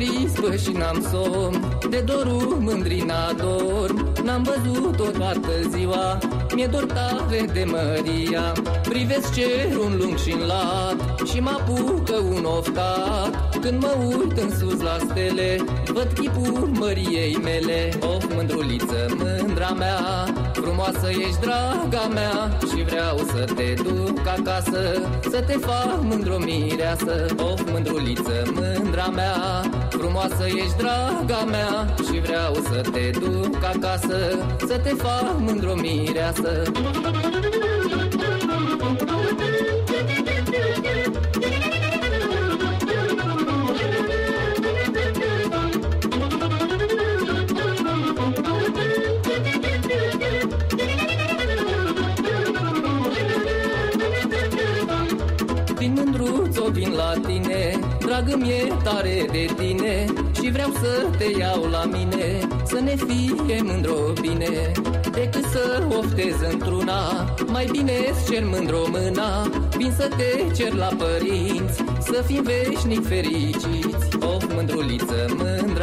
crispă și n-am somn. De dorul mândri n-adorm N-am văzut-o toată ziua Mi-e dor tare de Maria. Privesc cerul lung și în lat Și mă apucă un oftat Când mă uit în sus la stele Văd chipul Măriei mele. Of, mândruliță, mândra mea Frumoasă ești, draga mea. Și vreau să te duc acasă Să te fac mândro mireasă. Of, mândruliță, mândra mea Frumoasă ești, draga mea. Și vreau să te duc acasă Să te fac mândro mireasă Din mândruț-o vin la tine Dragă mi-e tare de tine Și vreau să te iau la mine Să ne fie mândro bine. Decât să oftez într-una Mai bine îți cer mândro mâna. Vin să te cer la părinți Să fim veșnic fericiți. Of, mândruliță,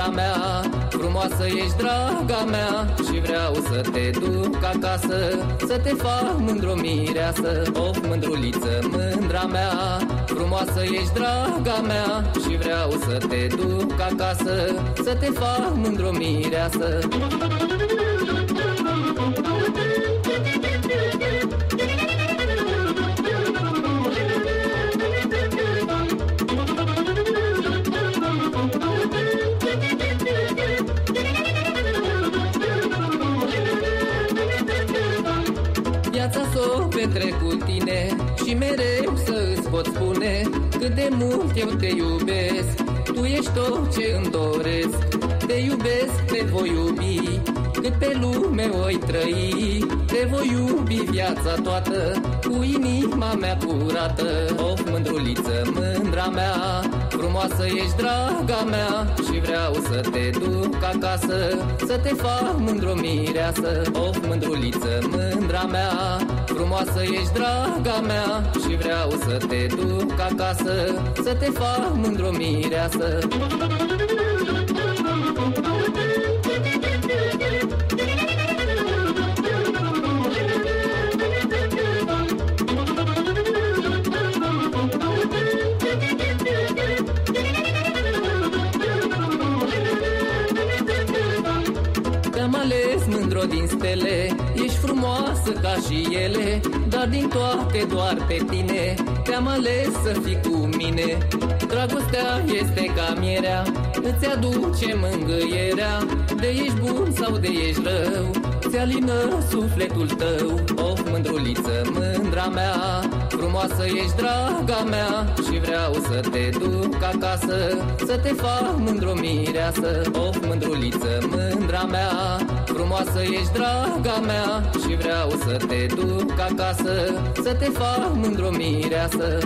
mândra mea. Frumoasă ești, draga mea Și vreau să te duc acasă Să te fac mândro mireasă Of, mândruliță, mândra mea. Frumoasă ești, draga mea Și vreau să te duc acasă Să te fac mândro mireasă Viața s-o petrec cu tine Și mereu să îți pot spune Cât de mult eu te iubesc. Tu ești tot ce îmi doresc Te iubesc, te voi iubi Cât pe lume voi trăi. Te voi iubi viața toată Cu inima mea curată Of, mândruliță, mândra mea Frumoasă ești, draga mea Și vreau să te duc acasă Să te fac mândro mireasă Of, mândruliță, mândra mea. Frumoasă ești, draga mea Și vreau să te duc acasă Să te fac mândro mireasă ales mândro din stele. Ești frumoasă ca și ele Dar din toate doar pe tine. Te-am ales să fii cu mine Dragostea este ca mierea Îți aduce mângâierea. De ești bun sau de ești rău Ți alină sufletul tău. Of, mândruliță, mândra mea Frumoasă ești, draga mea. Și vreau să te duc acasă Să te fac mândro mireasă. Of, mândruliță, mândra mea Frumoasă ești, draga mea. Și vreau să te duc acasă Să te fac mândro mireasă